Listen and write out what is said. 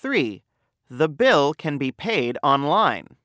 3. The bill can be paid online.